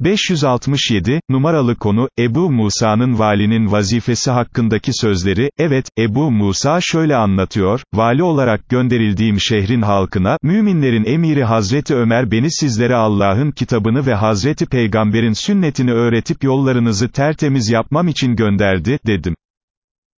567, numaralı konu, Ebu Musa'nın valinin vazifesi hakkındaki sözleri, evet, Ebu Musa şöyle anlatıyor, vali olarak gönderildiğim şehrin halkına, müminlerin emiri Hazreti Ömer beni sizlere Allah'ın kitabını ve Hazreti Peygamber'in sünnetini öğretip yollarınızı tertemiz yapmam için gönderdi, dedim.